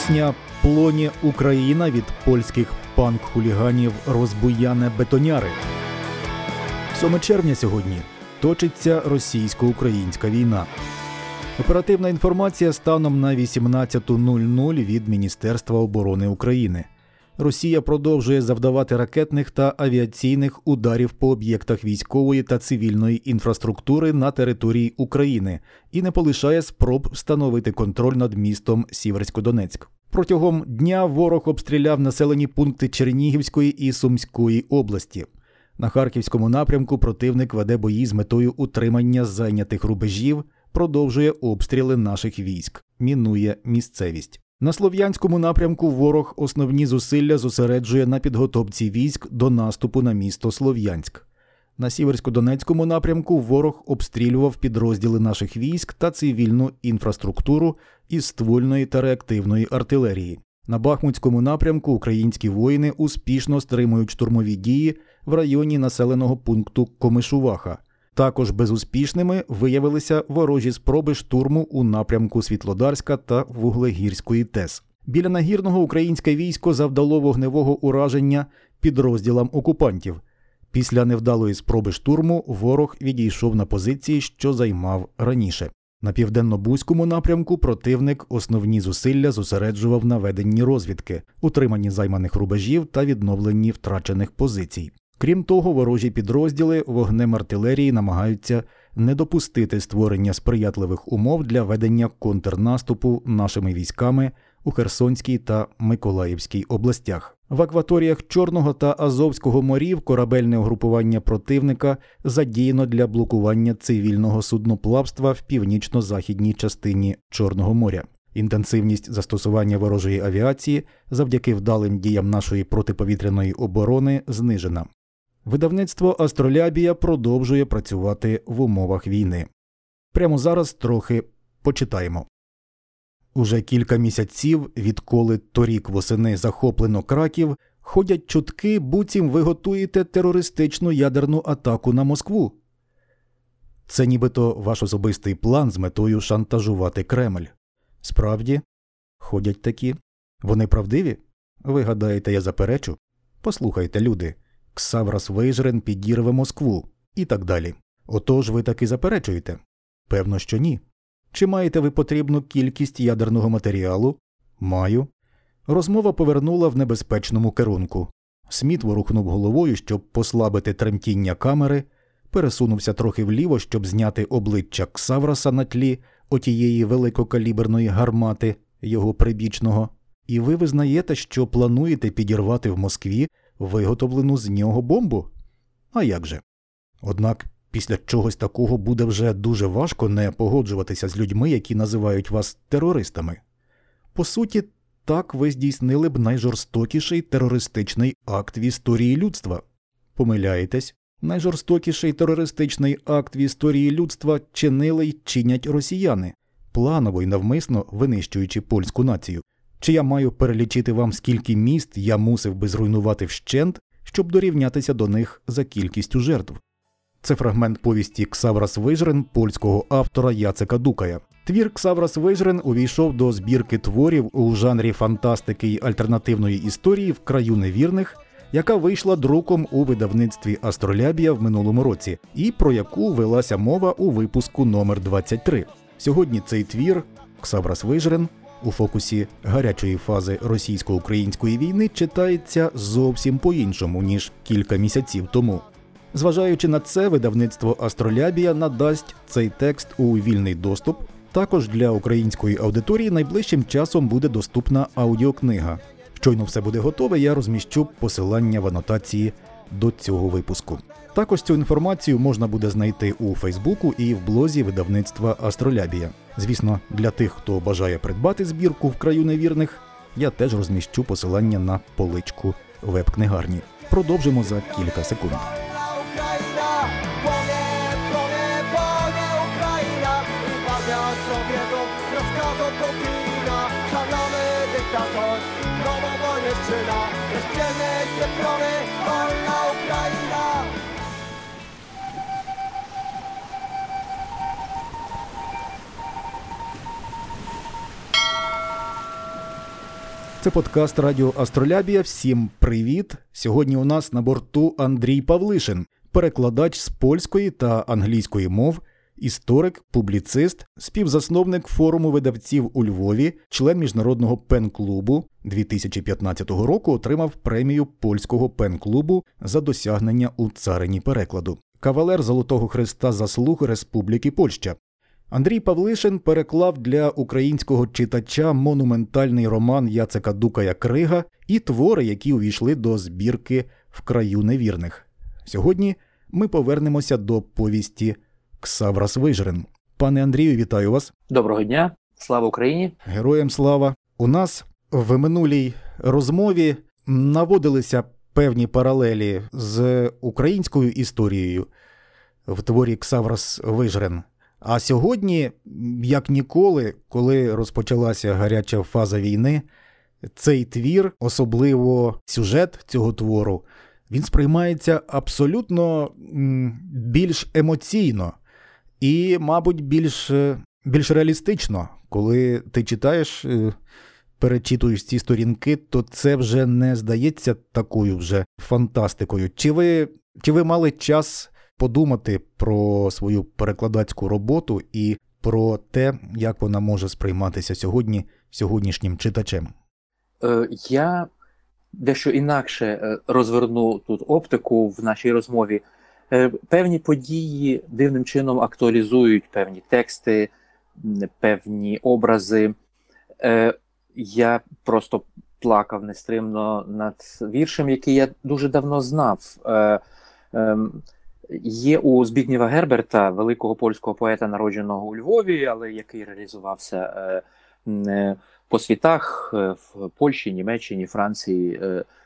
Пісня Плоні Україна від польських панк-хуліганів розбуяне бетоняри. 7 червня сьогодні точиться російсько-українська війна. Оперативна інформація станом на 18.00 від Міністерства оборони України. Росія продовжує завдавати ракетних та авіаційних ударів по об'єктах військової та цивільної інфраструктури на території України і не полишає спроб встановити контроль над містом Сіверсько-Донецьк. Протягом дня ворог обстріляв населені пункти Чернігівської і Сумської області. На харківському напрямку противник веде бої з метою утримання зайнятих рубежів, продовжує обстріли наших військ, мінує місцевість. На слов'янському напрямку ворог основні зусилля зосереджує на підготовці військ до наступу на місто Слов'янськ. На сіверсько-донецькому напрямку ворог обстрілював підрозділи наших військ та цивільну інфраструктуру із ствольної та реактивної артилерії. На Бахмутському напрямку українські воїни успішно стримують штурмові дії в районі населеного пункту Комишуваха. Також безуспішними виявилися ворожі спроби штурму у напрямку Світлодарська та Вуглегірської ТЕС. Біля нагірного українське військо завдало вогневого ураження підрозділам окупантів. Після невдалої спроби штурму ворог відійшов на позиції, що займав раніше. На південно-бузькому напрямку противник основні зусилля зосереджував на веденні розвідки, утриманні займаних рубежів та відновленні втрачених позицій. Крім того, ворожі підрозділи вогнем артилерії намагаються не допустити створення сприятливих умов для ведення контрнаступу нашими військами у Херсонській та Миколаївській областях. В акваторіях Чорного та Азовського морів корабельне угрупування противника задіяно для блокування цивільного судноплавства в північно-західній частині Чорного моря. Інтенсивність застосування ворожої авіації завдяки вдалим діям нашої протиповітряної оборони знижена. Видавництво Астролябія продовжує працювати в умовах війни. Прямо зараз трохи почитаємо. Уже кілька місяців, відколи торік восени захоплено краків, ходять чутки, буцім ви готуєте терористичну ядерну атаку на Москву. Це нібито ваш особистий план з метою шантажувати Кремль. Справді, ходять такі. Вони правдиві? Ви гадаєте, я заперечу? Послухайте, люди. Ксаврас Вейжрен підірве Москву і так далі. Отож ви таки заперечуєте? Певно, що ні. Чи маєте ви потрібну кількість ядерного матеріалу? Маю. Розмова повернула в небезпечному керунку. Сміт ворухнув головою, щоб послабити тремтіння камери, пересунувся трохи вліво, щоб зняти обличчя Ксавраса на тлі отієї великокаліберної гармати, його прибічного, і ви визнаєте, що плануєте підірвати в Москві виготовлену з нього бомбу? А як же? Однак після чогось такого буде вже дуже важко не погоджуватися з людьми, які називають вас терористами. По суті, так ви здійснили б найжорстокіший терористичний акт в історії людства. Помиляєтесь, найжорстокіший терористичний акт в історії людства чинили й чинять росіяни, планово й навмисно винищуючи польську націю. Чи я маю перелічити вам, скільки міст я мусив би зруйнувати вщент, щоб дорівнятися до них за кількістю жертв? Це фрагмент повісті Ксаврас Вижрен польського автора Яцека Дукая. Твір Ксаврас Вижрен увійшов до збірки творів у жанрі фантастики й альтернативної історії в краю невірних, яка вийшла друком у видавництві Астролябія в минулому році, і про яку велася мова у випуску номер 23 Сьогодні цей твір Ксаврас Вижрен у фокусі гарячої фази російсько-української війни читається зовсім по-іншому ніж кілька місяців тому. Зважаючи на це, видавництво Астролябія надасть цей текст у вільний доступ. Також для української аудиторії найближчим часом буде доступна аудіокнига. Щойно все буде готове, я розміщу посилання в анотації до цього випуску. Також цю інформацію можна буде знайти у Фейсбуку і в блозі видавництва Астролябія. Звісно, для тих, хто бажає придбати збірку в краю невірних, я теж розміщу посилання на поличку веб-книгарні. Продовжимо за кілька секунд. Rozkazu Putina, szalony dyktator będziemy szczepiony, wolna Ukraina! Це подкаст Радіо Астролябія. Всім привіт! Сьогодні у нас на борту Андрій Павлишин, перекладач з польської та англійської мов, історик, публіцист, співзасновник форуму видавців у Львові, член міжнародного пен-клубу 2015 року отримав премію польського пен-клубу за досягнення у царині перекладу. Кавалер Золотого Христа заслуг Республіки Польща. Андрій Павлишин переклав для українського читача монументальний роман Яцека Дукая Крига і твори, які увійшли до збірки в краю невірних. Сьогодні ми повернемося до повісті Ксаврас Вижрин. Пане Андрію, вітаю вас. Доброго дня, слава Україні! Героям слава! У нас в минулій розмові наводилися певні паралелі з українською історією в творі Ксаврас Вижрен. А сьогодні, як ніколи, коли розпочалася гаряча фаза війни, цей твір, особливо сюжет цього твору, він сприймається абсолютно більш емоційно і, мабуть, більш більш реалістично, коли ти читаєш, е, перечитуєш ці сторінки, то це вже не здається такою вже фантастикою. Чи ви, Чи ви мали час? подумати про свою перекладацьку роботу і про те, як вона може сприйматися сьогодні сьогоднішнім читачем. Е, я дещо інакше е, розверну тут оптику в нашій розмові. Е, певні події дивним чином актуалізують певні тексти, певні образи. Я просто плакав нестримно над віршем, який я дуже давно знав. Ем, Є у Збігнєва Герберта, великого польського поета, народженого у Львові, але який реалізувався е, е, по світах е, в Польщі, Німеччині, Франції,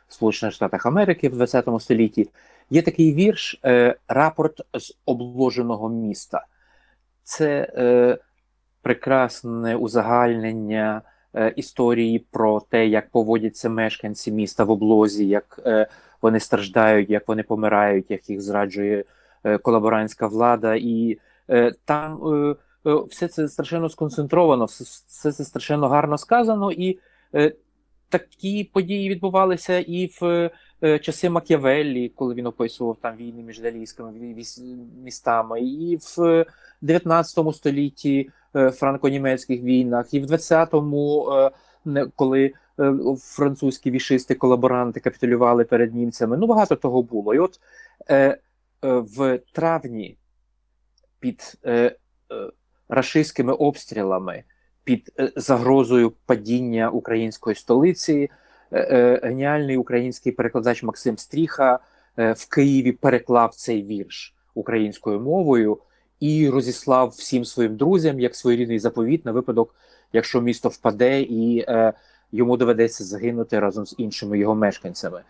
Сполучених Штатах Америки в ХХ столітті. Є такий вірш Рапорт з обложеного міста. Це прекрасне узагальнення історії про те, як поводяться мешканці міста в облозі. як вони страждають, як вони помирають, як їх зраджує е, колаборантська влада, і е, там е, все це страшенно сконцентровано, все це страшенно гарно сказано, і такі події відбувалися і в часи Мак'явеллі, коли він описував там війни між італійськими містами, і в 19 столітті франко-німецьких війнах, і в 20-му, коли Е, французькі вішисти, колаборанти капітулювали перед німцями. Ну, багато того було. І от е, е, в травні під е, е, рашистськими обстрілами, під е, загрозою падіння української столиці, е, е, геніальний український перекладач Максим Стріха е, в Києві переклав цей вірш українською мовою. І розіслав всім своїм друзям як своєрідний заповіт на випадок, якщо місто впаде, і е, йому доведеться загинути разом з іншими його мешканцями.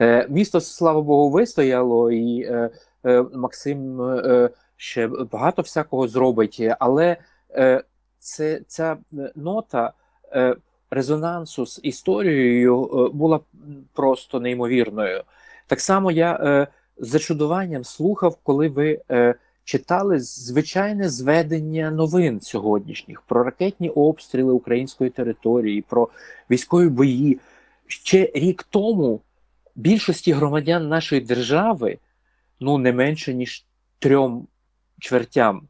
Е, Місто, слава Богу, вистояло, і е, е, Максим е, ще багато всякого зробить, але е, це ця нота е, резонансу з історією е, була просто неймовірною. Так само я е, з зачудуванням слухав, коли ви. Е, читали звичайне зведення новин сьогоднішніх про ракетні обстріли української території, про військові бої. Ще рік тому більшості громадян нашої держави ну не менше ніж трьом чвертям.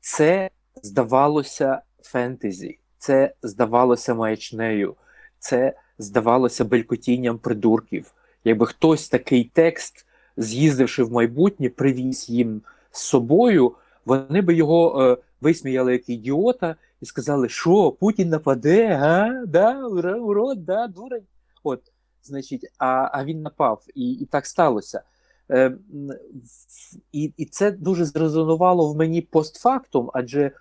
Це здавалося фентезі, це здавалося маячнею, це здавалося белькотінням придурків. Якби хтось такий текст, з'їздивши в майбутнє, привіз їм з собою, вони би його е, висміяли як ідіота і сказали, що Путін нападе, га? Да, урод, да, дурень. От, значить, а а він напав, і і так сталося. Е, І і це дуже зрезонувало в мені постфактум, адже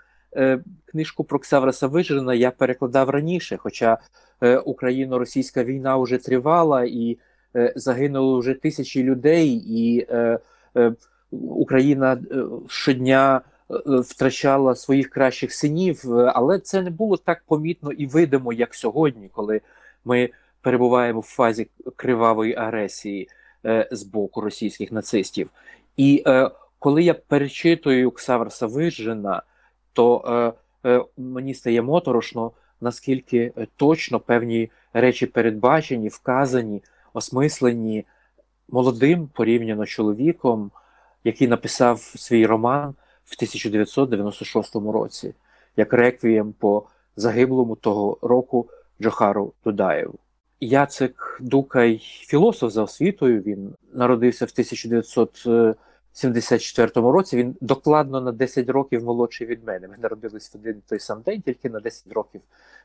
книжку про Ксавраса Вижирина я перекладав раніше, хоча е, Україно-російська війна вже тривала і е, загинуло вже тисячі людей. і е, е, Україна е, щодня е, втрачала своїх кращих синів, е, але це не було так помітно і видимо, як сьогодні, коли ми перебуваємо в фазі кривавої агресії з боку російських нацистів. І коли я перечитую Ксаверса Вижжина, то мені стає моторошно, наскільки точно певні речі передбачені, вказані, осмислені молодим порівняно чоловіком, який написав свій роман в 1996 році, як реквієм по загиблому того року Джохару Дудаєву. Яцек Дукай, філософ за освітою, він народився в 1974 році. Він докладно на 10 років молодший від мене. Ми народились в один той сам день, тільки на 10 років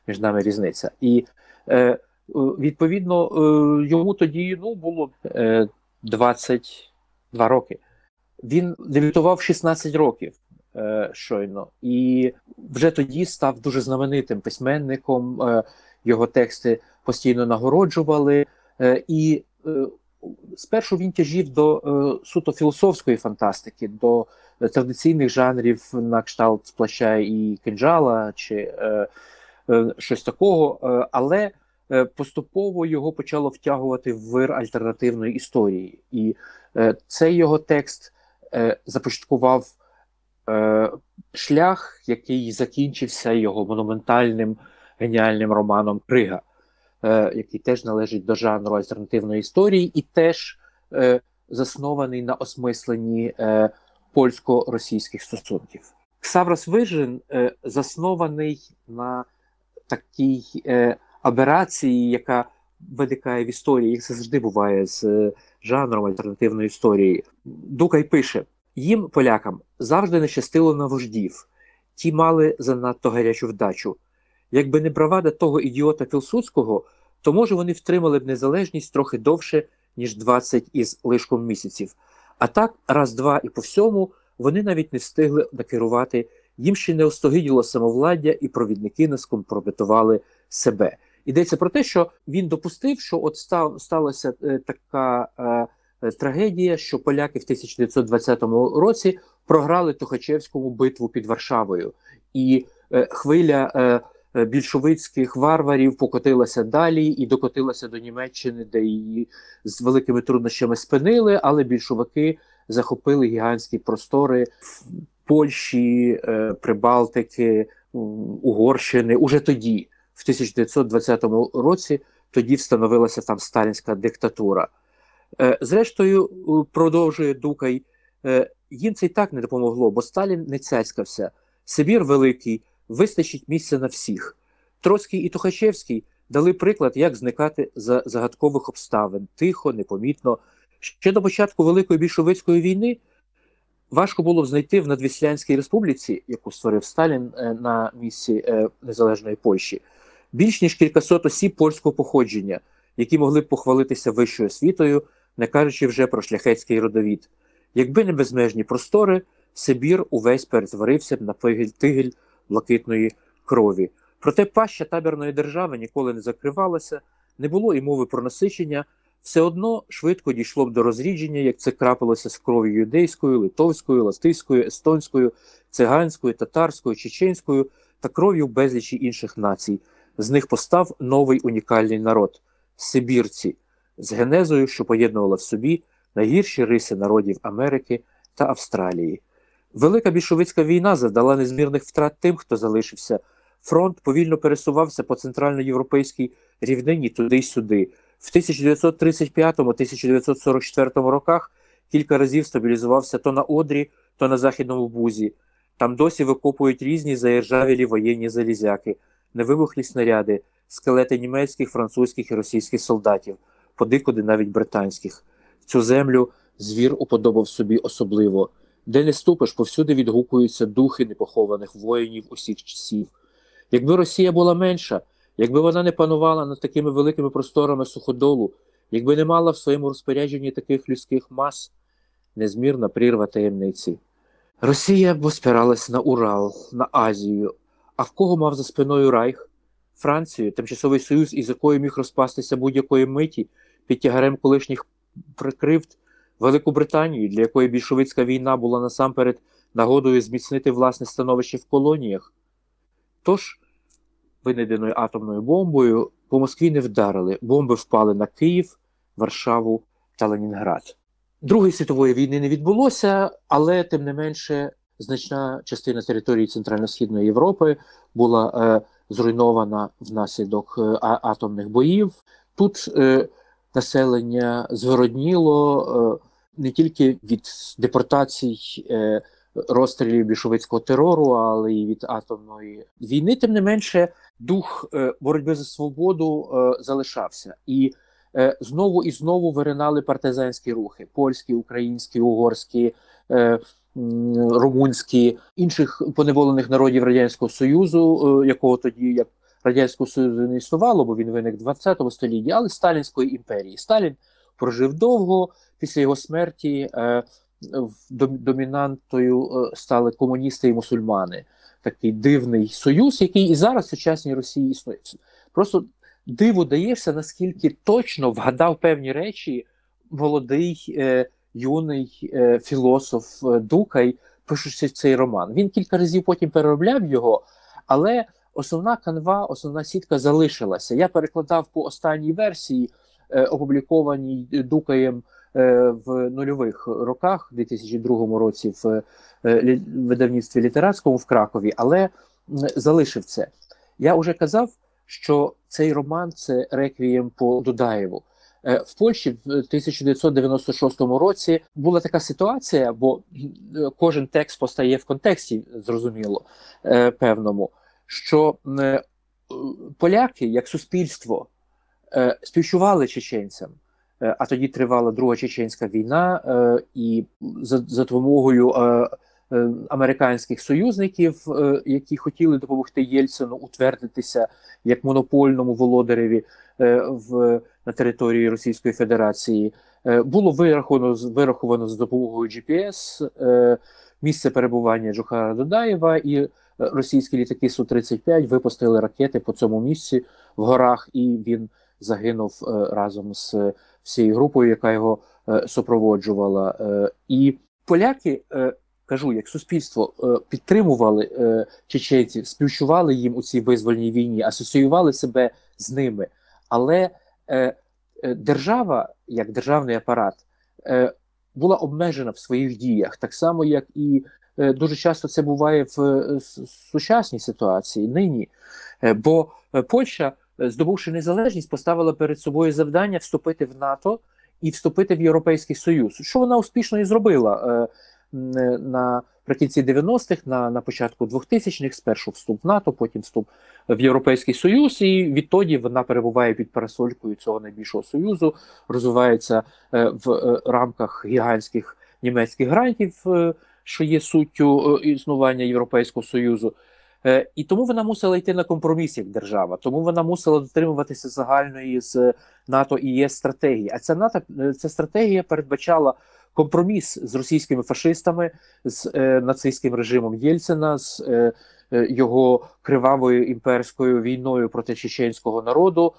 між нами різниця. І е, відповідно е, йому тоді ну, було е, 22 роки. Він дебютував 16 років е, щойно, і вже тоді став дуже знаменитим письменником. Е, його тексти постійно нагороджували, е, і е, спершу він тяжів до е, суто філософської фантастики, до традиційних жанрів на кшталт плаща і кинджала чи щось такого, але поступово його почало втягувати в вир альтернативної історії, і цей його текст започаткував. Шлях, який закінчився його монументальним геніальним романом Крига, е, який теж належить до жанру альтернативної історії, і теж е, заснований на осмисленні е, польсько-російських стосунків. Ксаврос Вижин е, заснований на такій е, аберації, яка виникає в історії, як це завжди буває з е, жанром альтернативної історії. Дукай пише: їм, полякам, завжди не щастило на вождів, ті мали занадто гарячу вдачу. Якби не бравада того ідіота Пілсудського, то може вони втримали б незалежність трохи довше, ніж 20 із лишком місяців. А так, раз-два і по всьому, вони навіть не встигли накерувати, їм ще не остогиділо самовладдя, і провідники не скомпрометували себе. Йдеться про те, що він допустив, що от став, сталася е, така е, трагедія, що поляки в 1920 році програли Тухачевському битву під Варшавою, і е, хвиля. Е, більшовицьких варварів покотилася далі і докотилася до Німеччини, де її з великими труднощами спинили, але більшовики захопили гігантські простори Польщі, е, Прибалтики, Угорщини уже тоді, в 1920 році, тоді встановилася там сталінська диктатура. Е, зрештою, продовжує Дукай, їм це й так не допомогло, бо Сталін не цяцькався. Сибір великий вистачить місця на всіх. Троцький і Тухачевський дали приклад, як зникати за загадкових обставин тихо, непомітно. Ще до початку Великої більшовицької війни важко було б знайти в Надвіслянській республіці, яку створив Сталін е, на місці е, Незалежної Польщі, більш ніж кількасот осіб польського походження, які могли б похвалитися вищою освітою, не кажучи вже про шляхетський родовід. Якби не безмежні простори, Сибір увесь перетворився б на тигель блакитної крові. Проте паща табірної держави ніколи не закривалася, не було і мови про насичення, все одно швидко дійшло б до розрідження, як це крапилося з кров'ю юдейською, литовською, латиською, естонською, циганською, татарською, чеченською та кров'ю безлічі інших націй. З них постав новий унікальний народ Сибірці, з генезою, що поєднувала в собі найгірші риси народів Америки та Австралії. Велика більшовицька війна завдала незмірних втрат тим, хто залишився. Фронт повільно пересувався по центральноєвропейській рівнині туди й сюди. В 1935-1944 роках кілька разів стабілізувався то на Одрі, то на Західному Бузі. Там досі викопують різні заіржавілі воєнні залізяки, невибухлі снаряди, скелети німецьких, французьких і російських солдатів, подикуди навіть британських. Цю землю звір уподобав собі особливо. Де не ступиш, повсюди відгукуються духи непохованих воїнів усіх часів. Якби Росія була менша, якби вона не панувала над такими великими просторами суходолу, якби не мала в своєму розпорядженні таких людських мас, незмірна прірва таємниці. Росія б спиралась на Урал, на Азію, а в кого мав за спиною Райх, Францію, тимчасовий союз, із якою міг розпастися будь-якої миті під тягарем колишніх прикривд. Велику Британію, для якої більшовицька війна була насамперед нагодою зміцнити власне становище в колоніях. Тож, винайденою атомною бомбою по Москві не вдарили. Бомби впали на Київ, Варшаву та Ленінград. Другої світової війни не відбулося, але тим не менше значна частина території Центрально-Східної Європи була е, зруйнована внаслідок атомних боїв. Тут населення згородніло не тільки від депортацій розстрілів більшовицького терору, але й від атомної війни. Тим не менше, дух е, боротьби за свободу е, залишався. І е, знову і знову виринали партизанські рухи: польські, українські, угорські. Румунські інших поневолених народів радянського союзу, якого тоді як радянського союзу не існувало, бо він виник в 20 столітті, але Сталінської імперії. Сталін прожив довго після його смерті домінантою е, стали комуністи і мусульмани. Такий дивний союз, який і зараз в сучасній Росії існує. Просто диво даєшся, наскільки точно вгадав певні речі молодий е, юний е, філософ е, Дукай, пишучи цей роман. Він кілька разів потім переробляв його, але основна канва, основна сітка залишилася. Я перекладав по останній версії, е, опублікованій Дукаєм. Е, в нульових роках, в 2002 році, в е, видавництві літератському в Кракові, але залишив це. Я вже казав, що цей роман це реквієм по Дудаєву. Е, в Польщі в 1996 році була така ситуація, бо кожен текст постає в контексті, зрозуміло, певному, що поляки як суспільство співчували чеченцям. Е, а тоді тривала Друга Чеченська війна, е, і за, за допомогою е, американських союзників, які хотіли допомогти Єльцину утвердитися як монопольному володареві в на території Російської Федерації, було вираховано вираховано за допомогою GPS місце перебування Джохара Додаєва і. Російські літаки су 35 випустили ракети по цьому місці в горах, і він загинув разом з всією групою, яка його е, супроводжувала. Е, і поляки, е, кажу, як суспільство підтримували чеченців, співчували їм у цій визвольній війні, асоціювали себе з ними. Але держава, як державний апарат, була обмежена в своїх діях, так само, як і дуже часто це буває в сучасній ситуації нині. Бо Польща здобувши незалежність, поставила перед собою завдання вступити в НАТО і вступити в Європейський Союз. Що вона успішно і зробила е, наприкінці 90-х, на на початку 2000-х, спершу вступ в НАТО, потім вступ в Європейський Союз, і відтоді вона перебуває під парасолькою цього найбільшого союзу, розвивається е, в е, рамках гігантських німецьких грантів, що є суттю існування Європейського Союзу. Е, і тому вона мусила йти на компроміс як держава, тому вона мусила дотримуватися загальної з НАТО і ЄС стратегії. А ця НАТО е, ця стратегія передбачала компроміс з російськими фашистами, з е, нацистським режимом Єльцина, з е, е, його кривавою імперською війною проти чеченського народу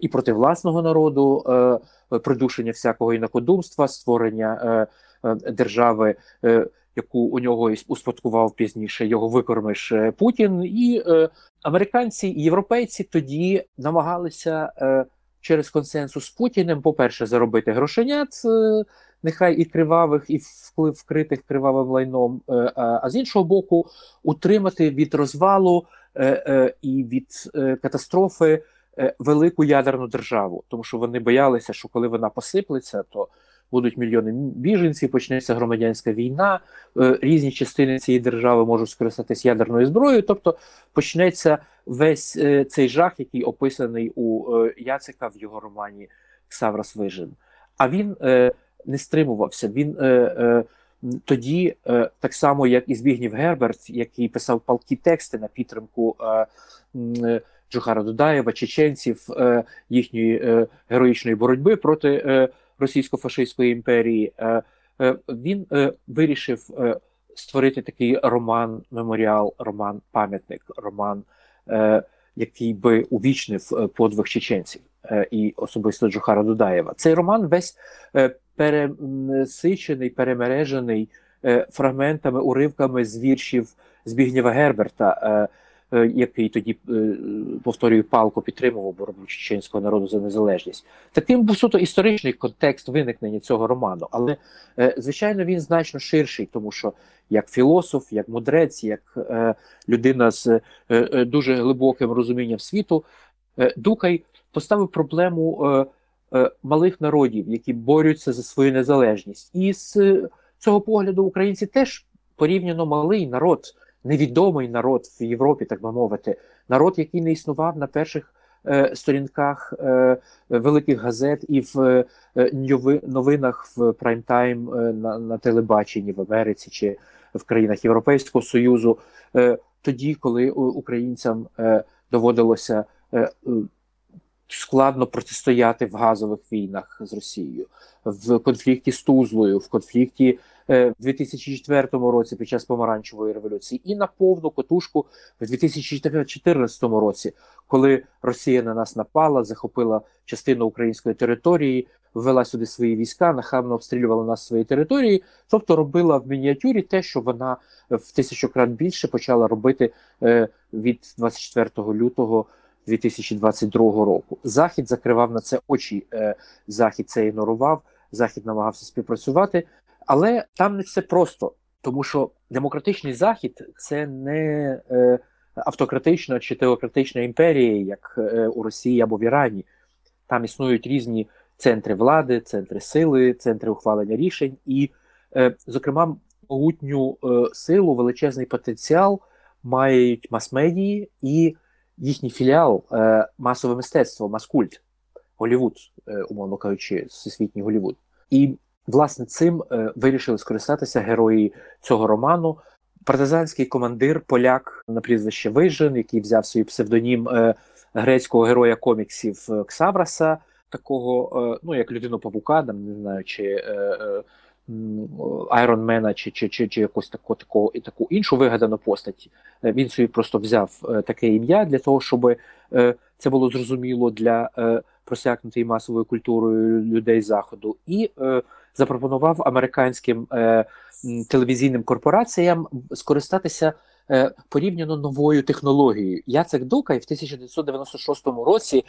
і проти власного народу, придушення всякого інакодумства, створення держави. Яку у нього успадкував пізніше його викормиш е, Путін, і е, американці і європейці тоді намагалися е, через консенсус з Путіним, по-перше, заробити грошенят, е, нехай і кривавих, і вкритих кривавим лайном, е, а з іншого боку, утримати від розвалу е, е, і від е, катастрофи. Е, велику ядерну державу, тому що вони боялися, що коли вона посиплеться, то будуть мільйони біженців, почнеться громадянська війна, е, різні частини цієї держави можуть скористатись ядерною зброєю. Тобто почнеться весь е, цей жах, який описаний у е, Яцика в його романі Ксаврас Вижин. А він не стримувався. Він тоді, так само як і Збігнів Герберт, який писав палкі тексти на підтримку. Джохара Дудаєва, чеченців їхньої героїчної боротьби проти російсько-фашистської імперії, е, е, він е, вирішив створити такий роман, меморіал, роман, пам'ятник, роман, який би увічнив подвиг чеченців і особисто Джохара Дудаєва. Цей роман весь пересичений, перемережений фрагментами, уривками з віршів Збігнєва Герберта. Е, який тоді е, повторюю палко підтримував боротьбу чеченського народу за незалежність. Таким був суто історичний контекст виникнення цього роману, але е, звичайно він значно ширший, тому що як філософ, як мудрець, як людина з дуже глибоким розумінням світу, Дукай поставив проблему малих народів, які борються за свою незалежність, і з цього погляду українці теж порівняно малий народ, невідомий народ в Європі, так би мовити, народ, який не існував на перших е, сторінках е, великих газет і в е, новинах в прайм-тайм е, на, на телебаченні в Америці чи в країнах Європейського Союзу, е, тоді, коли українцям е, доводилося е, складно протистояти в газових війнах з Росією, в конфлікті з Тузлою, в конфлікті е, в 2004 році під час помаранчевої революції, і на повну котушку в 2014 році, коли Росія на нас напала, захопила частину української території, ввела сюди свої війська, нахабно обстрілювала нас свої території, тобто робила в мініатюрі те, що вона в тисячу крат більше почала робити е, від 24 лютого. 2022 року. Захід закривав на це очі. Е, Захід це ігнорував, Захід намагався співпрацювати, але там не все просто, тому що демократичний захід це не е, автократична чи теократична імперія, як е, у Росії або в Ірані. Там існують різні центри влади, центри сили, центри ухвалення рішень, і, зокрема, могутню силу, величезний потенціал мають мас-медії і їхній філіал е, масове мистецтво, маскульт, Голівуд, е, умовно кажучи, всесвітній Голівуд. І власне цим е, вирішили скористатися герої цього роману. Партизанський командир, поляк на прізвище Вижин, який взяв свій псевдонім е, грецького героя коміксів е, Ксавраса, такого, е, ну як людину павука, там не знаю, чи Айронмена чи чи, чи, чи якусь таку, таку, таку іншу вигадану постать. Е, він собі просто взяв е, таке ім'я для того, щоб е, це було зрозуміло для просякнутої масовою культурою людей заходу, і запропонував американським телевізійним корпораціям скористатися. Порівняно новою технологією Яцек Дукай в 1996 році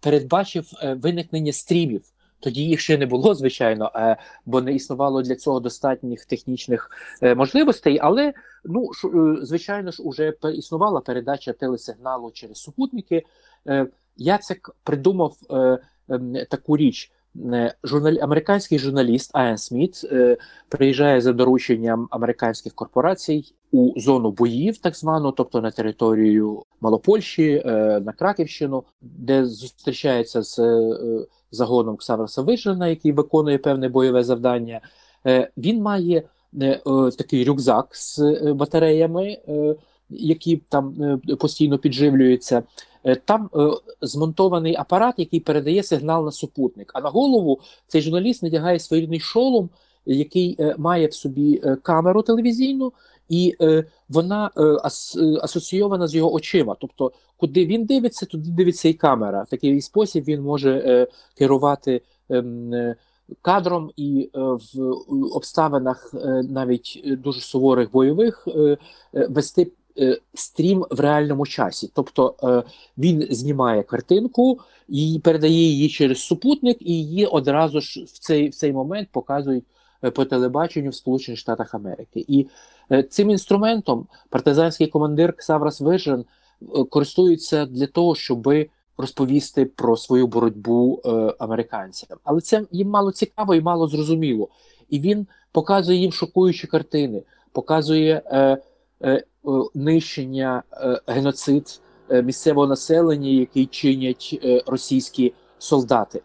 передбачив виникнення стрімів тоді їх ще не було, звичайно, е, бо не існувало для цього достатніх технічних е, можливостей. Але ну е, звичайно ж, уже існувала передача телесигналу через супутники. Я це придумав ем, таку річ. Журнал... Американський журналіст Аян Сміт е, приїжджає за дорученням американських корпорацій у зону боїв, так звану, тобто на територію Малопольщі, е, на Краківщину, де зустрічається з е, загоном Ксавраса Вижина, який виконує певне бойове завдання. Е, він має е, такий рюкзак з е, батареями, які там постійно підживлюються. Там змонтований апарат, який передає сигнал на супутник. А на голову цей журналіст надягає своєрідний шолом, який має в собі камеру телевізійну, і е, вона е, асоційована з його очима. Тобто, куди він дивиться, туди дивиться і камера. В такий спосіб він може е, керувати ем, е, кадром і е, в обставинах е, навіть дуже суворих бойових е, е вести. Е, стрім в реальному часі, тобто е, він знімає картинку і передає її через супутник, і її одразу ж в цей в цей момент показують Е, по телебаченню в Сполучених Штатах Америки. І цим інструментом партизанський командир Ксаврас Вижен користується для того, щоб розповісти про свою боротьбу американцям. Але це їм мало цікаво і мало зрозуміло. І він показує їм шокуючі картини, показує нищення, е, геноцид місцевого населення, який чинять російські солдати.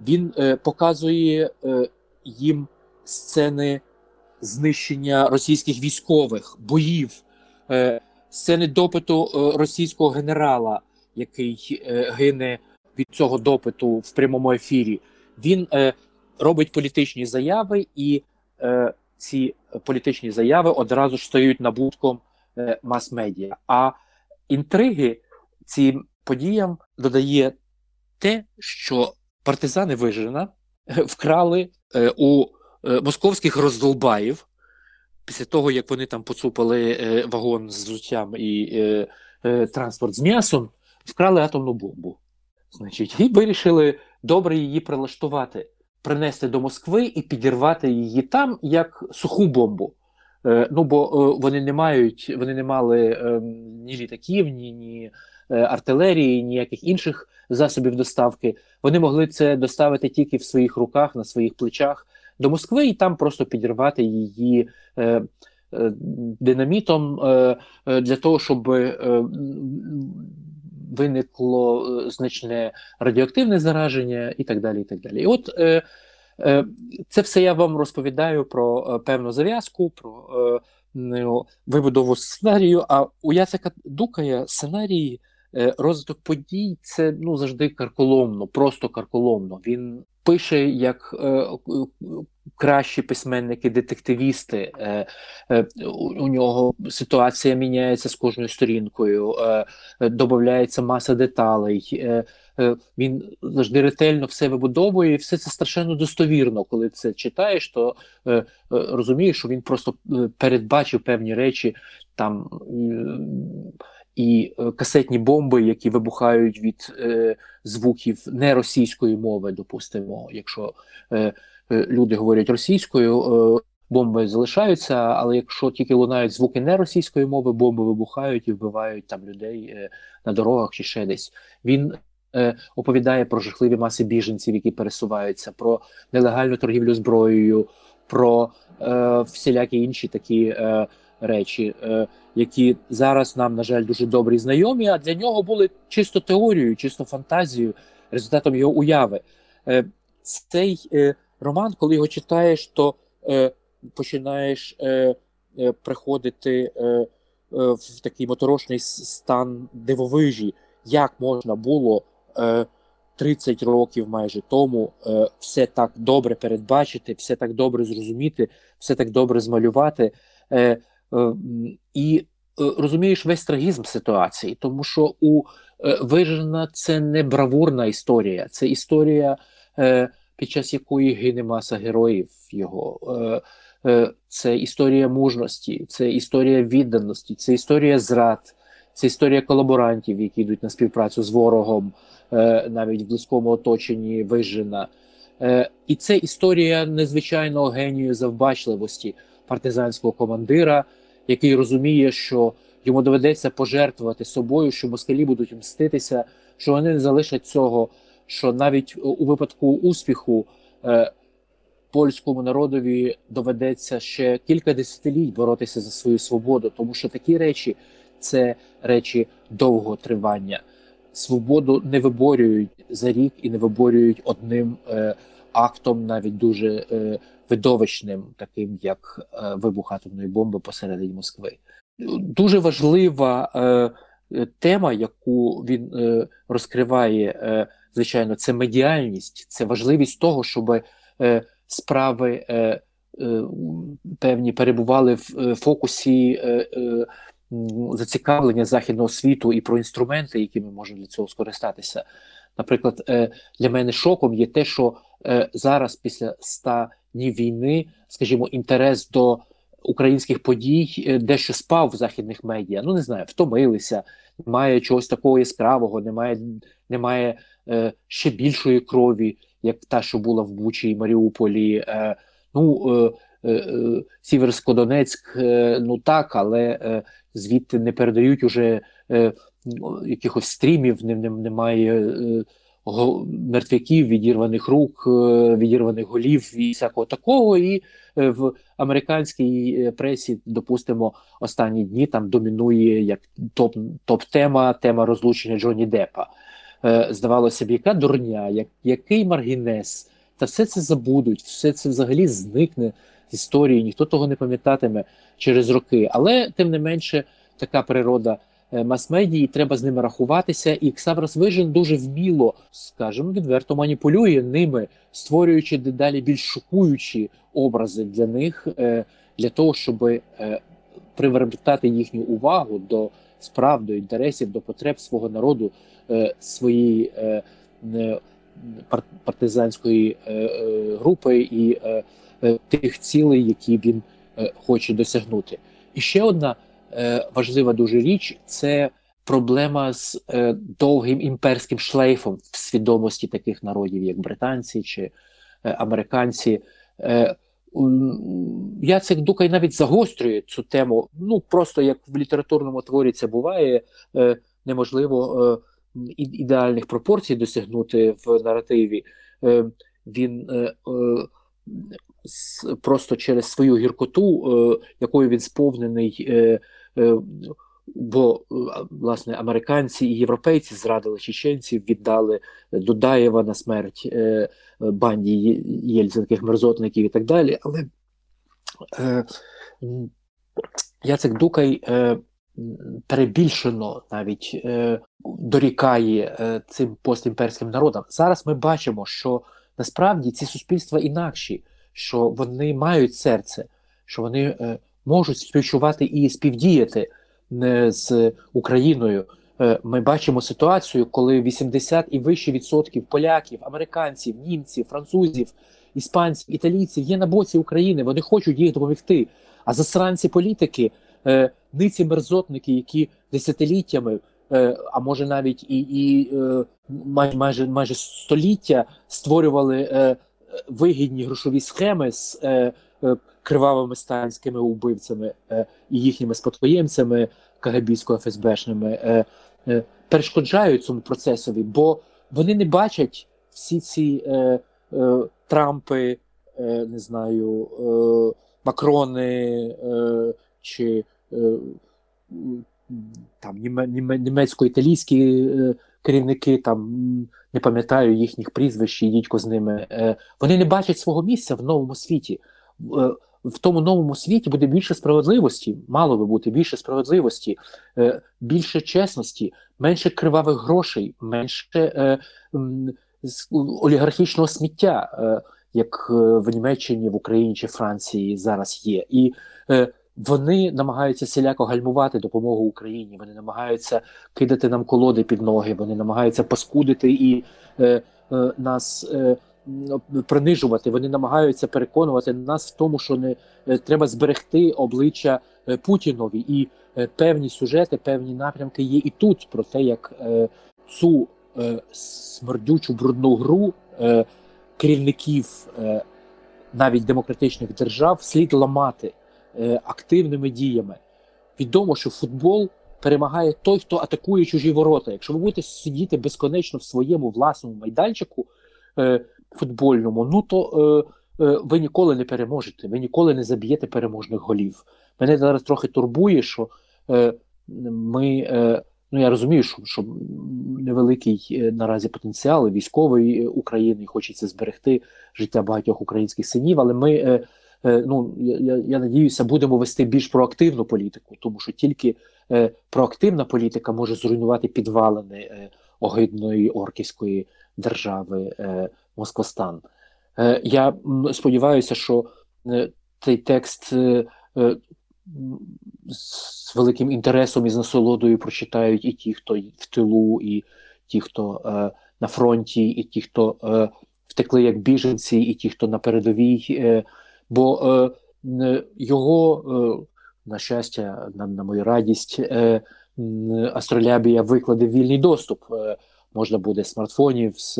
Він показує їм сцени знищення російських військових, боїв, е, сцени допиту е, російського генерала, який е, гине від цього допиту в прямому ефірі. Він робить політичні заяви, і ці політичні заяви одразу ж стають набутком мас-медіа. А інтриги цим подіям додає те, що партизани Вижина вкрали у Е, московських роздолбаїв, після того, як вони там поцупили е, вагон з взуттям і е, е, транспорт з м'ясом, вкрали атомну бомбу. Значить, І вирішили добре її прилаштувати, принести до Москви і підірвати її там як суху бомбу. Е, ну бо е, вони не мають, вони не мали е, ні літаків, ні, ні е, артилерії, ніяких інших засобів доставки. Вони могли це доставити тільки в своїх руках, на своїх плечах до Москви, і там просто підірвати її динамітом для того, щоб виникло значне радіоактивне зараження, і так далі. І так далі. І от це все я вам розповідаю про е, певну зав'язку, про е, ну, вибудову сценарію. А у Яцека Дукая сценарії. Е, розвиток подій це ну завжди карколомно, просто карколомно. Він пише як е, кращі письменники, детективісти. Е, е, у нього ситуація міняється з кожною сторінкою, е, е додається маса деталей. Е, він завжди ретельно все вибудовує, і все це страшенно достовірно. Коли це читаєш, то е, е, розумієш, що він просто передбачив певні речі там і касетні бомби, які вибухають від е, звуків не російської мови, допустимо, якщо люди говорять російською, бомби залишаються, але якщо тільки лунають звуки не російської мови, бомби вибухають і вбивають там людей на дорогах чи ще десь. Він оповідає про жахливі маси біженців, які пересуваються, про нелегальну торгівлю зброєю, про е, всілякі інші такі е, речі. Е, які зараз нам, на жаль, дуже добрі знайомі, а для нього були чисто теорією, чисто фантазією, результатом його уяви. Е, цей е, роман, коли його читаєш, то е, починаєш приходити в такий моторошний стан дивовижі, як можна було 30 років майже тому все так добре передбачити, все так добре зрозуміти, все так добре змалювати. Е, і е, розумієш весь трагізм ситуації, тому що у е, Вижена це не бравурна історія, це історія, під час якої гине маса героїв його. Це історія мужності, це історія відданості, це історія зрад, це історія колаборантів, які йдуть на співпрацю з ворогом, навіть в близькому оточенні вижена. І це історія незвичайного генію завбачливості партизанського командира, який розуміє, що йому доведеться пожертвувати собою, що москалі будуть мститися, що вони не залишать цього. Що навіть у випадку успіху е, польському народові доведеться ще кілька десятиліть боротися за свою свободу, тому що такі речі це речі довгого тривання. Свободу не виборюють за рік і не виборюють одним е, актом, навіть дуже е, видовищним, таким як е, вибух атомної бомби посередині Москви. Дуже важлива е, тема, яку він е, розкриває, е, звичайно, це медіальність, це важливість того, щоб е, справи е, е, певні перебували в е, фокусі. Е, е, Зацікавлення західного світу і про інструменти, які ми можемо для цього скористатися. Наприклад, е, для мене шоком є те, що зараз, після 100 днів війни, скажімо, інтерес до українських подій е, дещо спав в західних медіа. Ну не знаю, втомилися, немає чогось такого яскравого, немає немає е, ще більшої крові, як та, що була в Бучі і Маріуполі. Е, ну, е, е, е Сіверсько-Донецьк, е, ну так, але е, звідти не передають уже е, якихось стрімів, не, не, немає. Е, мертвяків, відірваних рук, е, відірваних голів і всякого такого. І е, в американській е, пресі, допустимо, останні дні там домінує як топ топ тема тема розлучення Джоні Деппа. Здавалося б, яка дурня, як, який маргінес, та все це забудуть, все це взагалі зникне історії, ніхто того не пам'ятатиме через роки. Але тим не менше, така природа. Е, мас-медії, треба з ними рахуватися. І Ксаврос Вижен дуже вміло, скажімо, відверто маніпулює ними, створюючи дедалі більш шокуючі образи для них, е, для того, щоб е, привертати їхню увагу до справ, до інтересів, до потреб свого народу, своєї партизанської групи і тих цілей, які він хоче досягнути. І ще одна. Е, важлива дуже річ це проблема з е, довгим імперським шлейфом в свідомості таких народів, як британці чи е, американці. Е, Яцек Дукай навіть загострює цю тему. Ну просто як в літературному творі це буває, е, неможливо е, ідеальних пропорцій досягнути в наративі. Е, Він е, е, просто через свою гіркоту, е, якою він сповнений. Е, е, Бо власне американці і європейці зрадили чеченців, віддали Дудаєва на смерть банді єльцинських мерзотників і так далі. Але е, Яцек Дукай перебільшено навіть дорікає цим постімперським народам. Зараз ми бачимо, що насправді ці суспільства інакші, що вони мають серце, що вони е, можуть співчувати і співдіяти не з Україною. Е, ми бачимо ситуацію, коли 80 і вище відсотків поляків, американців, німців, французів, іспанців, італійців є на боці України. Вони хочуть їх допомогти. А засранці політики, е, ниці мерзотники, які десятиліттями, е, а може навіть і і майже майже століття створювали вигідні грошові схеми з кривавими станськими убивцями і їхніми спадкоємцями КГБсько-ФСБшними е, перешкоджають цьому процесові, бо вони не бачать всі ці е, е, Трампи, е, не знаю, е, Макрони е, чи е, там німецько-італійські е, керівники, там не пам'ятаю їхніх прізвищ і дідько з ними. Е, вони не бачать свого місця в новому світі. Е, в тому новому світі буде більше справедливості, мало би бути більше справедливості, е, більше чесності, менше кривавих грошей, менше олігархічного сміття, як в Німеччині, в Україні чи Франції зараз є. І вони намагаються селяко гальмувати допомогу Україні. Вони намагаються кидати нам колоди під ноги, вони намагаються паскудити і нас принижувати. Вони намагаються переконувати нас в тому, що не е, треба зберегти обличчя е, Путінові, і е, певні сюжети, певні напрямки є і тут про те, як цю смердючу брудну гру керівників навіть демократичних держав слід ламати активними діями. Відомо, що футбол. Перемагає той, хто атакує чужі ворота. Якщо ви будете сидіти безконечно в своєму власному майданчику, футбольному, ну то е, е, ви ніколи не переможете, ви ніколи не заб'єте переможних голів. Мене зараз трохи турбує, що е, ми. Е, Ну, я розумію, що що невеликий е, наразі потенціал військової України хочеться зберегти життя багатьох українських синів, але ми, е, е, ну я я надіюся, будемо вести більш проактивну політику, тому що тільки е, проактивна політика може зруйнувати підвалини е, огидної орківської держави е, Москвостан. Е, я сподіваюся, що е, цей текст е, з великим інтересом і з насолодою прочитають і ті, хто в тилу, і ті, хто на фронті, і ті, хто втекли як біженці, і ті, хто на передовій. Бо його, на щастя, на, на мою радість, Астролябія викладе вільний доступ. Можна буде з смартфонів, з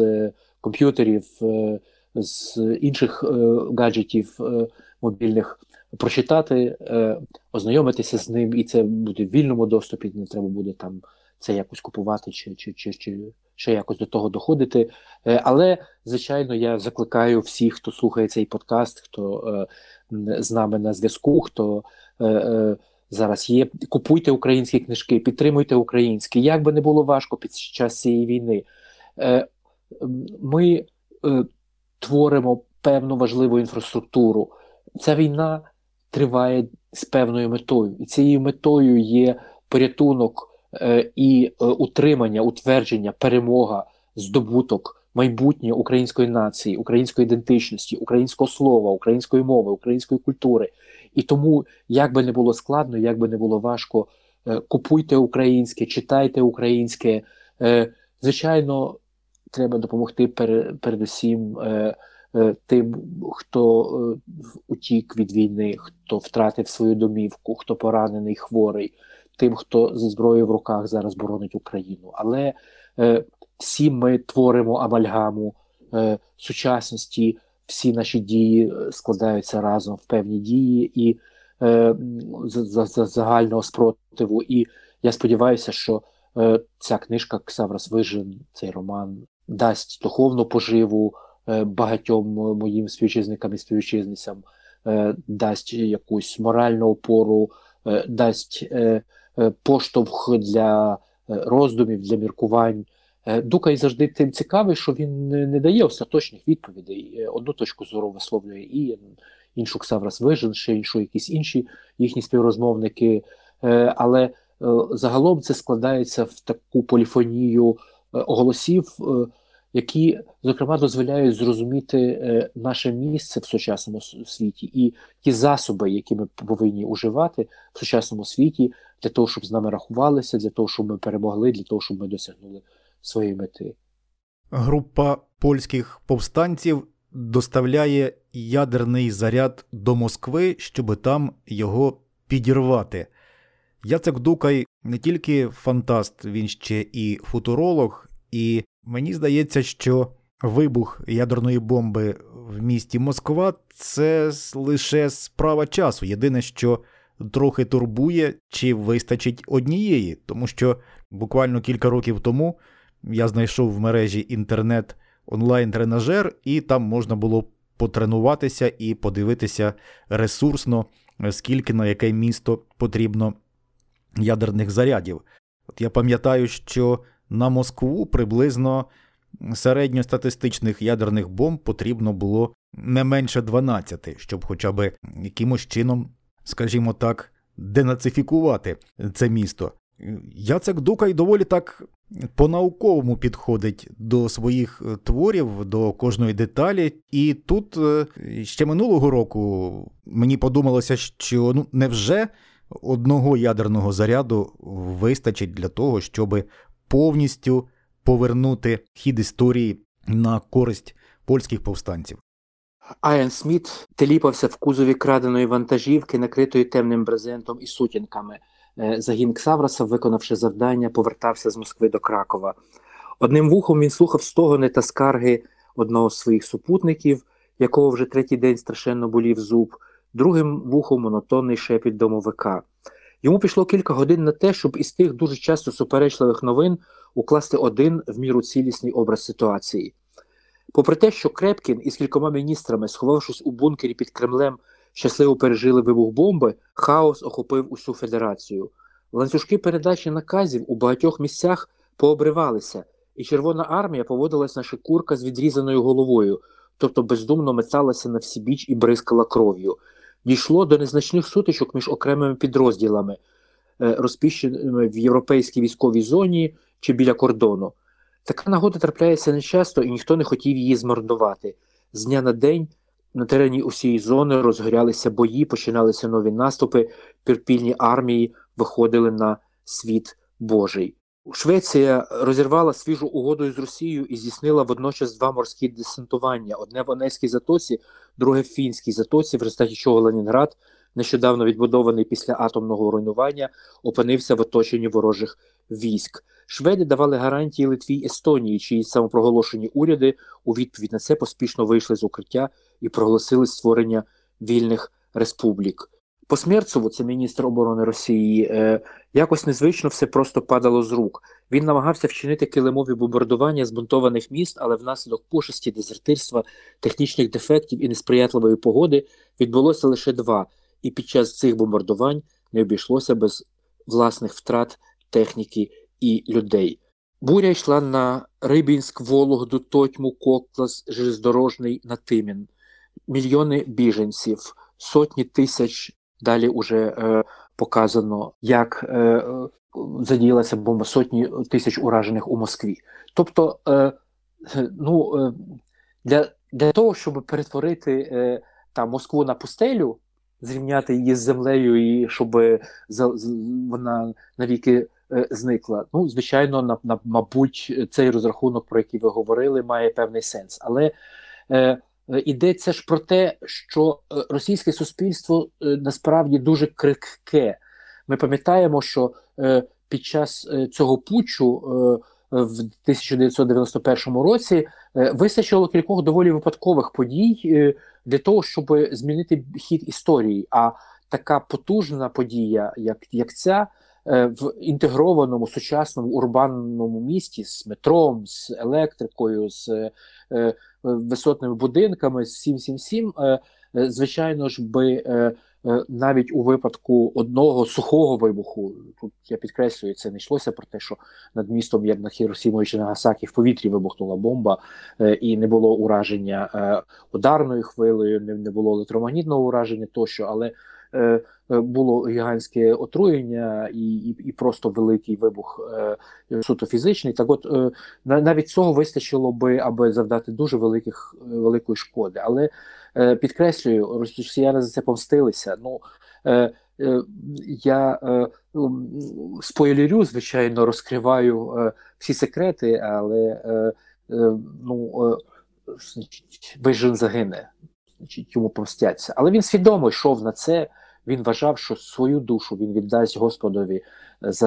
комп'ютерів, е, з інших е, гаджетів е, мобільних прочитати, ознайомитися з ним, і це буде в вільному доступі. Не треба буде там це якось купувати чи чи, чи, чи ще якось до того доходити. Але, звичайно, я закликаю всіх, хто слухає цей подкаст, хто з нами на зв'язку, хто зараз є. Купуйте українські книжки, підтримуйте українські. Як би не було важко під час цієї війни ми е, творимо певну важливу інфраструктуру. Ця війна триває з певною метою, і цією метою є порятунок е, і е, утримання, утвердження, перемога, здобуток. Майбутнє української нації, української ідентичності, українського слова, української мови, української культури. І тому, як би не було складно, як би не було важко, е, купуйте українське, читайте українське. Е, звичайно, треба допомогти передусім е, е, тим, хто е, утік від війни, хто втратив свою домівку, хто поранений, хворий. Тим, хто зі зброєю в руках зараз боронить Україну. Але е, всі ми творимо амальгаму е, сучасності, всі наші дії е, складаються разом в певні дії і е, за, за загального спротиву. І я сподіваюся, що е, ця книжка Ксаврас Вижин, цей роман дасть духовну поживу е, багатьом моїм співвітчизникам і співвітчизницям, е, дасть якусь моральну опору, е, дасть поштовх для роздумів, для міркувань. Дукай завжди тим цікавий, що він не дає остаточних відповідей. Одну точку зору висловлює і іншу Ксаврас Вижин, ще іншу якісь інші їхні співрозмовники. Але загалом це складається в таку поліфонію голосів, які, зокрема, дозволяють зрозуміти наше місце в сучасному світі і ті засоби, які ми повинні уживати в сучасному світі, для того, щоб з нами рахувалися, для того, щоб ми перемогли, для того, щоб ми досягнули своєї мети. Група польських повстанців доставляє ядерний заряд до Москви, щоб там його підірвати. Яцек Дукай не тільки фантаст, він ще і футуролог, і мені здається, що вибух ядерної бомби в місті Москва це лише справа часу. Єдине, що трохи турбує, чи вистачить однієї, тому що буквально кілька років тому я знайшов в мережі інтернет онлайн-тренажер, і там можна було потренуватися і подивитися ресурсно, скільки на яке місто потрібно ядерних зарядів. От я пам'ятаю, що на Москву приблизно середньостатистичних ядерних бомб потрібно було не менше 12, щоб хоча б якимось чином скажімо так, денацифікувати це місто. Яцек Дукай доволі так по-науковому підходить до своїх е, творів, до кожної деталі. І тут е, ще минулого року мені подумалося, що ну невже одного ядерного заряду вистачить для того, щоб повністю повернути хід історії на користь польських повстанців. Айан Сміт теліпався в кузові краденої вантажівки, накритої темним брезентом і сутінками. Е, загін Ксавраса, виконавши завдання, повертався з Москви до Кракова. Одним вухом він слухав стогони та скарги одного з своїх супутників, якого вже третій день страшенно болів зуб, другим вухом монотонний шепіт домовика. Йому пішло кілька годин на те, щоб із тих дуже часто суперечливих новин укласти один в міру цілісний образ ситуації. Попри те, що Крепкін із кількома міністрами, сховавшись у бункері під Кремлем, щасливо пережили вибух бомби, хаос охопив усю федерацію. Ланцюжки передачі наказів у багатьох місцях пообривалися, і Червона армія поводилась на шикурка з відрізаною головою, тобто бездумно металася на всі біч і бризкала кров'ю. Дійшло до незначних сутичок між окремими підрозділами, е, розпіщеними в європейській військовій зоні чи біля кордону. Така нагода трапляється нечасто, і ніхто не хотів її змордувати. З дня на день на терені усієї зони розгорялися бої, починалися нові наступи, підпільні армії виходили на світ Божий. Швеція розірвала свіжу угоду з Росією і здійснила водночас два морські десантування: одне в Онецькій затоці, друге в Фінській затоці, в результаті чого Ленінград, нещодавно відбудований після атомного руйнування, опинився в оточенні ворожих військ. Шведи давали гарантії Литві й Естонії, чиї самопроголошені уряди у відповідь на це поспішно вийшли з укриття і проголосили створення вільних республік. По Смерцеву, це міністр оборони Росії, е, якось незвично все просто падало з рук. Він намагався вчинити килимові бомбардування збунтованих міст, але внаслідок пошесті, дезертирства, технічних дефектів і несприятливої погоди відбулося лише два. І під час цих бомбардувань не обійшлося без власних втрат техніки і людей. Буря йшла на Рибінськ, Вологду, Тотьму, Коклас, Железнодорожний на Тимін, мільйони біженців, сотні тисяч. Далі уже е, показано, як е, задіялася бомба сотні тисяч уражених у Москві. Тобто, е, ну, е, для для того, щоб перетворити е, там Москву на пустелю, зрівняти її з землею, і щоб за, вона навіки Е, зникла. Ну, звичайно, на, на, мабуть, цей розрахунок, про який ви говорили, має певний сенс. Але е, йдеться ж про те, що е, російське суспільство е, насправді дуже крихке. ми пам'ятаємо, що під час цього путчу в 1991 році вистачило кількох доволі випадкових подій для того, щоб змінити хід історії. А така потужна подія, як, як ця. В інтегрованому сучасному урбанному місті з метром, з електрикою, з е, висотними будинками, з всім всім всім, е, звичайно ж би е, е, навіть у випадку одного сухого вибуху, тут я підкреслюю, це не йшлося про те, що над містом, як на Хіросімою чи Нагасакі, в повітрі вибухнула бомба, і не було ураження ударною хвилею, не було електромагнітного ураження тощо, але було гігантське отруєння і і, і просто великий вибух е, суто фізичний. Так, от е, навіть цього вистачило би, аби завдати дуже великих великої шкоди. Але Е, підкреслюю, росіяни за це помстилися. Ну е, е, я спойлерю, звичайно, розкриваю всі секрети, але ну, значить, загине, значить, йому помстяться. Але він свідомо йшов на це. Він вважав, що свою душу він віддасть Господові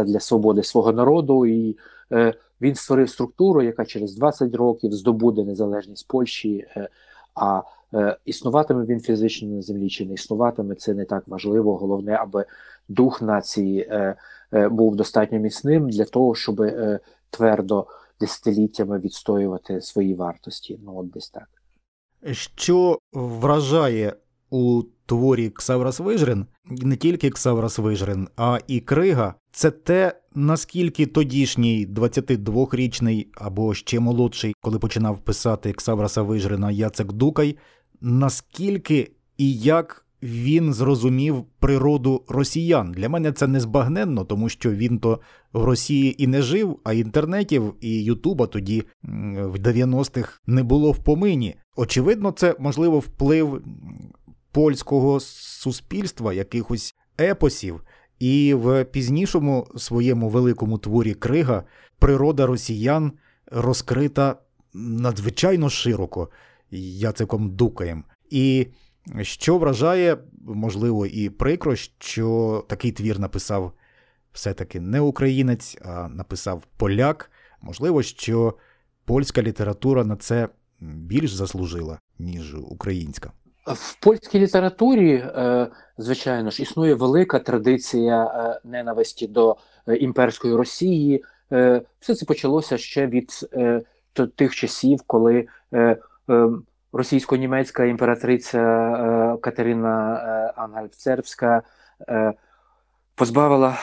для свободи свого народу, і е, він створив структуру, яка через 20 років здобуде незалежність Польщі. Е, а Е, існуватиме він фізично на землі чи не існуватиме, це не так важливо. Головне, аби дух нації е, е, був достатньо міцним для того, щоб твердо десятиліттями відстоювати свої вартості. Ну, от десь так. Що вражає у творі Ксаврас Вижрин, не тільки Ксаврас Вижрин, а і Крига, це те, наскільки тодішній 22-річний або ще молодший, коли починав писати Ксавраса Вижрина Яцек Дукай, наскільки і як він зрозумів природу росіян. Для мене це незбагненно, тому що він то в Росії і не жив, а інтернетів і Ютуба тоді в 90-х не було в помині. Очевидно, це можливо вплив польського суспільства, якихось епосів. І в пізнішому своєму великому творі Крига природа росіян розкрита надзвичайно широко. Яциком Дукаєм. І що вражає, можливо, і прикро, що такий твір написав все-таки не українець, а написав поляк. Можливо, що польська література на це більш заслужила, ніж українська. В польській літературі, е, звичайно ж, існує велика традиція е, ненависті до е, імперської Росії. Все це почалося ще від тих часів, коли російсько-німецька імператриця Катерина Ангальцербська позбавила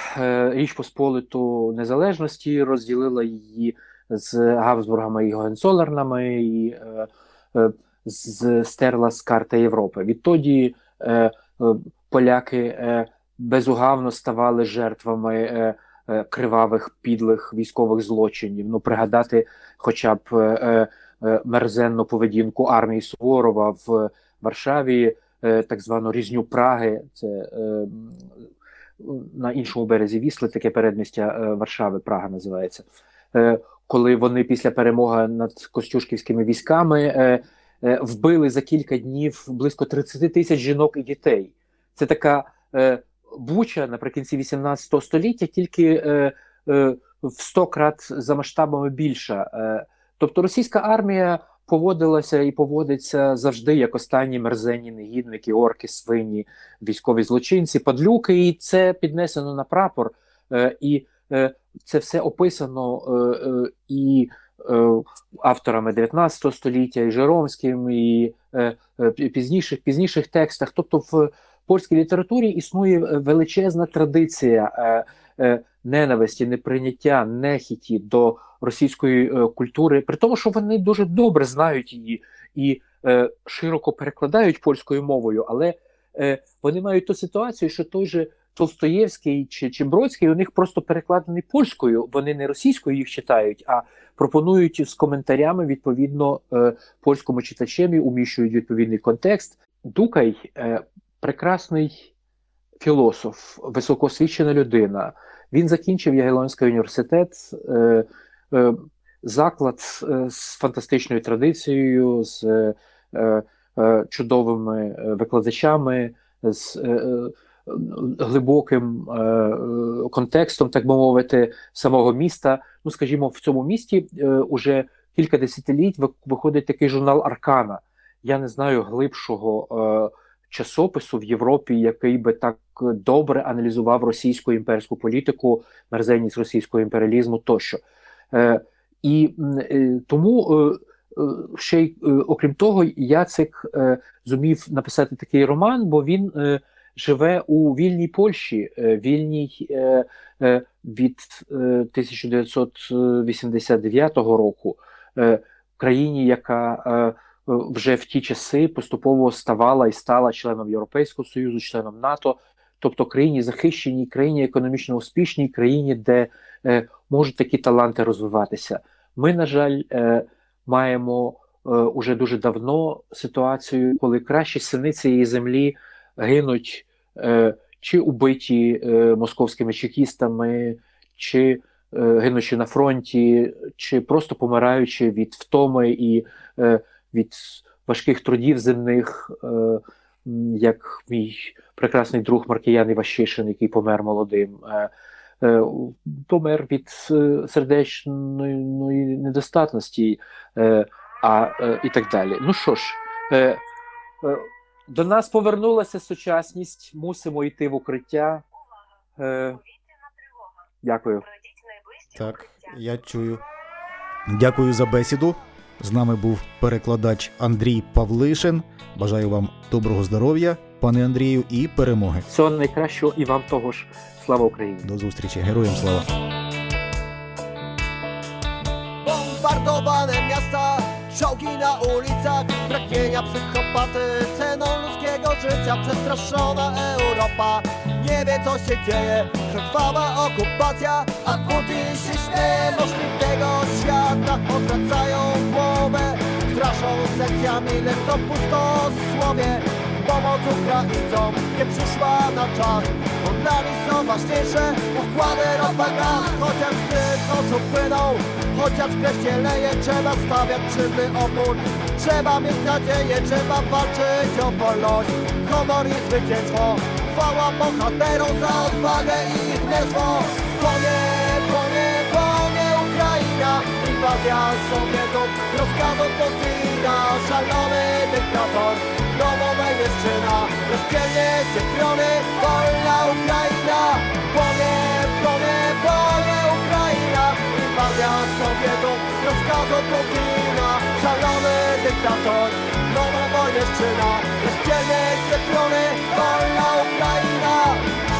Річ Посполиту незалежності, розділила її з Габсбургами і Гогенцолернами і стерла з карти Європи. Відтоді поляки безугавно ставали жертвами кривавих підлих військових злочинів. Ну, пригадати, хоча б Е, мерзенну поведінку армії Суворова в Варшаві, е, так звану різню Праги. Це е, на іншому березі Вісли, таке передмістя Варшави, Прага називається. Коли вони після перемоги над Костюшківськими військами вбили за кілька днів близько 30 тисяч жінок і дітей. Це така буча наприкінці 18 століття, тільки в 100 крат за масштабами більша. Тобто російська армія поводилася і поводиться завжди як останні мерзенні негідники, орки, свині, військові злочинці, падлюки, і це піднесено на прапор, е, і е, це все описано е, е, і е, авторами 19 століття, і Жеромським, і е, е, пізніших пізніших текстах. Тобто в польській літературі існує величезна традиція. Е, Е, ненависті, неприйняття, нехіті до російської е, культури, при тому, що вони дуже добре знають її і е, широко перекладають польською мовою, але вони мають ту ситуацію, що той же Толстоєвський чи чи Бродський у них просто перекладений польською. Вони не російською їх читають, а пропонують з коментарями відповідно польському читачеві, уміщують відповідний контекст. Дукай прекрасний філософ, високоосвічена людина. Він закінчив Ягелонський університет, е, е, заклад е, з фантастичною традицією, з е, е, чудовими викладачами, з е, глибоким контекстом, так би мовити, самого міста. Ну, скажімо, в цьому місті уже кілька десятиліть виходить такий журнал Аркана. Я не знаю глибшого часопису в Європі, який би так добре аналізував російську імперську політику, мерзенність російського імперіалізму тощо. І тому ще й окрім того, Яцик зумів написати такий роман, бо він живе у вільній Польщі, вільній від 1989 року, країні, яка вже в ті часи поступово ставала і стала членом Європейського Союзу, членом НАТО, тобто країні захищеній, країні економічно успішній, країні, де можуть такі таланти розвиватися. Ми, на жаль, маємо е, уже дуже давно ситуацію, коли кращі сини цієї землі гинуть е, чи убиті е, московськими чекістами, чи е, гинучи на фронті, чи просто помираючи від втоми і е, від важких трудів земних, е, як мій прекрасний друг Маркіян Іващишин, який помер молодим. Е, Е, помер від е, сердечної недостатності е, а, і так далі. Ну що ж, до нас повернулася сучасність, мусимо йти в укриття. Дякую. Так, я чую. Дякую за бесіду. З нами був перекладач Андрій Павлишин. Бажаю вам доброго здоров'я, пане Андрію, і перемоги. Всього найкращого і вам того ж. Слава Україні! До зустрічі, героям слава! Bombardowane miasta, czołgi na ulicach, pragnienia psychopaty, ceną ludzkiego życia przestraszona Europa. Nie wie co się dzieje, krwawa okupacja, a Putin się śmieje, tego świata odwracają głowę, straszą sekcjami, lecz to pusto słowie. Pomoc Ukraińcom nie przyszła na czas. Bo dla nich są ważniejsze układy rozbaga Chociaż z oczu płyną Chociaż krew leje Trzeba stawiać czynny opór. Trzeba mieć nadzieję Trzeba walczyć o wolność. Honor i zwycięstwo. Chwała bohaterom za odwagę i gnęstwo Płonie, płonie, płonie Ukraina Inwazja Sowietów. Rozkazów Putina Szalony dyktator. Domowa dziewczyna Rozpięknie się piony, wolna Ukraina. Płonie, płonie, płonie Wymawia sobie do rozkazu Putina Szalony dyktator, nowa wojnierszczyna Bezdzielny, syplony, wolna Ukraina.